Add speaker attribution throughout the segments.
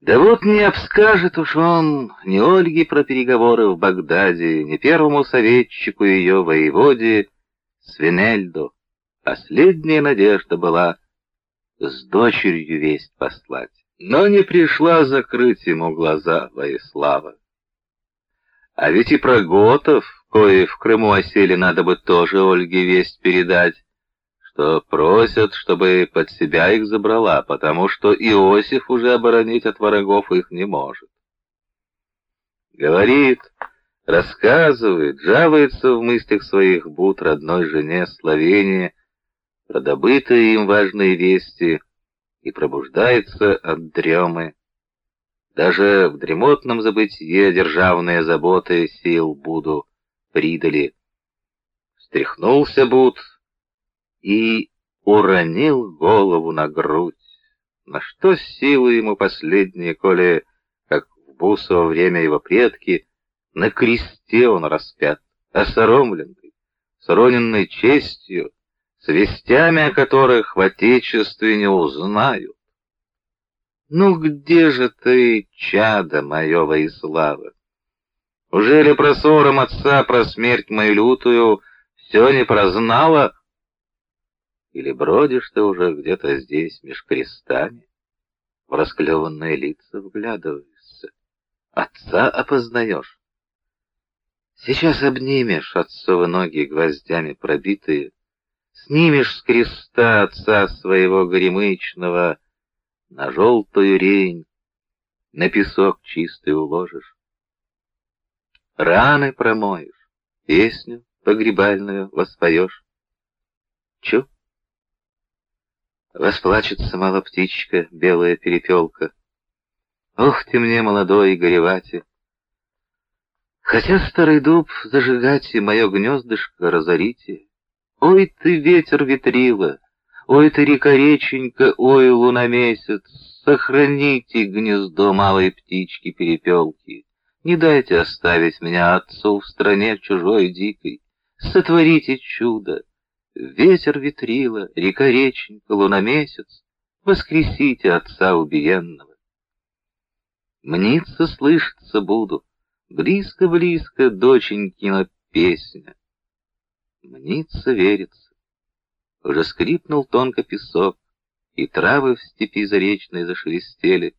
Speaker 1: Да вот не обскажет уж он ни Ольге про переговоры в Багдаде, ни первому советчику ее воеводе Свинельду. Последняя надежда была с дочерью весть послать. Но не пришла закрыть ему глаза Воислава. А ведь и про готов, кои в Крыму осели, надо бы тоже Ольге весть передать, что просят, чтобы под себя их забрала, потому что Иосиф уже оборонить от врагов их не может. Говорит, рассказывает, жалуется в мыслях своих буд родной жене Словения, про добытые им важные вести и пробуждается от дремы. Даже в дремотном забытье державные заботы сил буду придали. Встряхнулся Буд и уронил голову на грудь. На что силы ему последние, коли, как в Бусово время его предки, на кресте он распят, осоромленный, с честью, с вестями о которых в Отечестве не узнают. Ну где же ты, чадо мое Воислава? Уже ли про ссором отца, про смерть мою лютую все не прознала? Или бродишь ты уже где-то здесь, меж крестами, в расклеванные лица вглядываешься, отца опознаешь? Сейчас обнимешь отцовы ноги гвоздями пробитые, Снимешь с креста отца своего горемычного, На желтую рень, на песок чистый уложишь. Раны промоешь, песню погребальную воспоешь. Чу? Восплачется мало птичка, белая перепелка. Ох ты мне, молодой, горевати! Хотя старый дуб зажигать и мое гнездышко разорите, Ой ты, ветер ветрила, ой ты, река реченька, ой, луна месяц, сохраните гнездо малой птички-перепелки. Не дайте оставить меня отцу в стране чужой дикой. Сотворите чудо. Ветер ветрила, река реченька, луна месяц, воскресите отца убиенного. Мнится, слышаться буду, близко-близко доченькина песня. Мнится, верится. Уже скрипнул тонко песок, и травы в степи заречной зашелестели,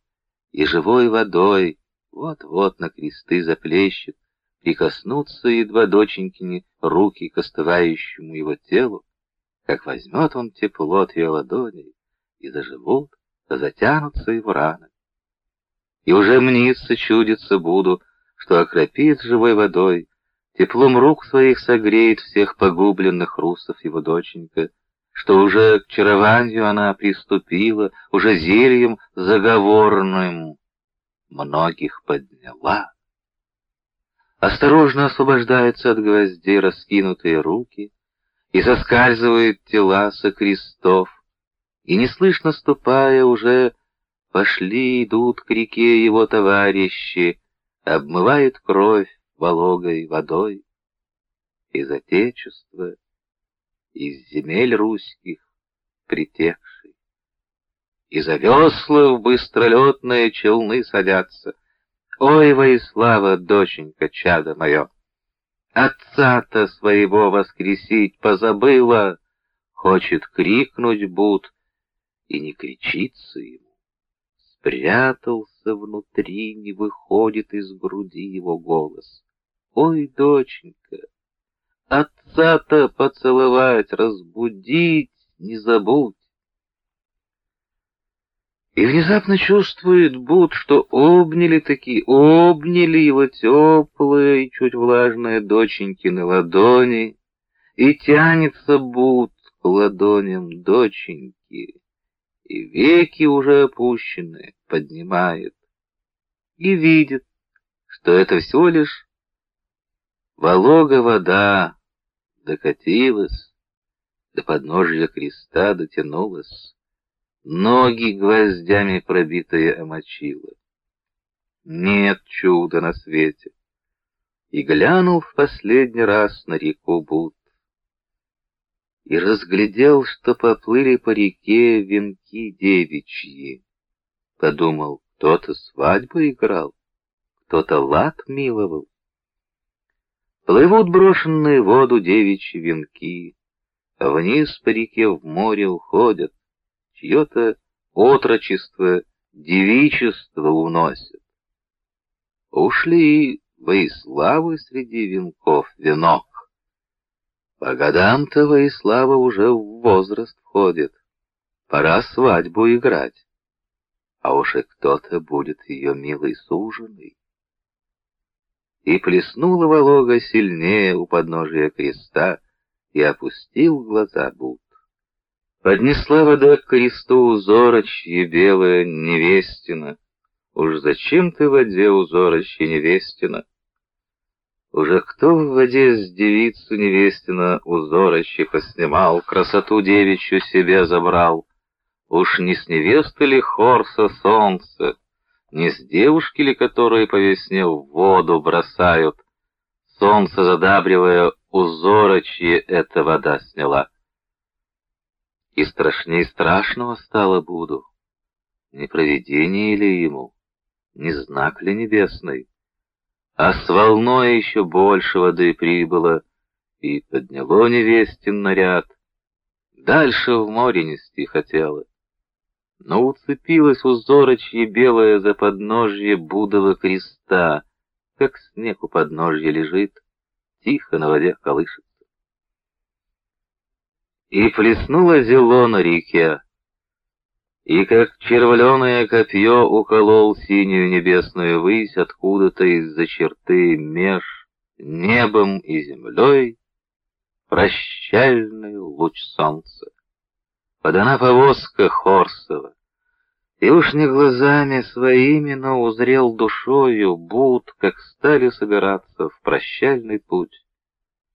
Speaker 1: и живой водой вот-вот на кресты заплещет, прикоснутся едва доченькини руки к остывающему его телу, как возьмет он тепло от ее ладоней, и заживут, да затянутся его раны. И уже мнится, чудится буду, что окропит живой водой Теплом рук своих согреет всех погубленных русов его доченька, что уже к чарованию она приступила, уже зельем заговорным многих подняла. Осторожно освобождаются от гвоздей раскинутые руки, и соскальзывают тела со крестов, и, неслышно ступая, уже пошли идут к реке его товарищи, обмывают кровь, вологой водой, из Отечества, из земель русских притекший. И за весла в быстролетные челны садятся. Ой, Воислава, доченька, чадо мое, Отца-то своего воскресить позабыла, Хочет крикнуть буд, и не кричится ему. Спрятался внутри, не выходит из груди его голос. Ой, доченька, отца-то поцеловать, разбудить не забудь. И внезапно чувствует Буд, что обняли такие, обняли его теплые и чуть влажные доченькины ладони, и тянется Буд к ладоням доченьки, и веки уже опущенные поднимает, и видит, что это всего лишь Волога вода докатилась, до подножья креста дотянулась, ноги гвоздями пробитые омочила. Нет чуда на свете. И глянул в последний раз на реку Бут, и разглядел, что поплыли по реке венки девичьи. Подумал, Кто-то свадьбу играл, кто-то лад миловал. Плывут брошенные в воду девичьи венки, а вниз по реке в море уходят, чье-то отрочество, девичество уносят. Ушли Воиславы среди венков венок. По годам-то Воислава уже в возраст входит, пора свадьбу играть, а уж и кто-то будет ее милый суженый. И плеснула Волога сильнее у подножия креста и опустил глаза Буд. Поднесла вода к кресту узорочье белое невестина. Уж зачем ты в воде узорочье невестина? Уже кто в воде с девицу невестина узорочье поснимал, красоту девичью себе забрал? Уж не с невесты ли Хорса солнце, не с девушки ли, которые по весне в воду бросают? Солнце задабривая узорочье, эта вода сняла. И страшней страшного стало буду. Не провидение ли ему, не знак ли небесный? А с волной еще больше воды прибыло, и подняло невестин наряд. Дальше в море нести хотела. Но уцепилась узорочье белое за подножье Будова креста, как снег у подножья лежит, тихо на воде колышется и плеснуло зело на реке, и как червленое копье уколол синюю небесную высь откуда-то из-за черты меж небом и землей прощальный луч солнца. Подана повозка Хорсова, и уж не глазами своими, но узрел душою, буд, как стали собираться в прощальный путь.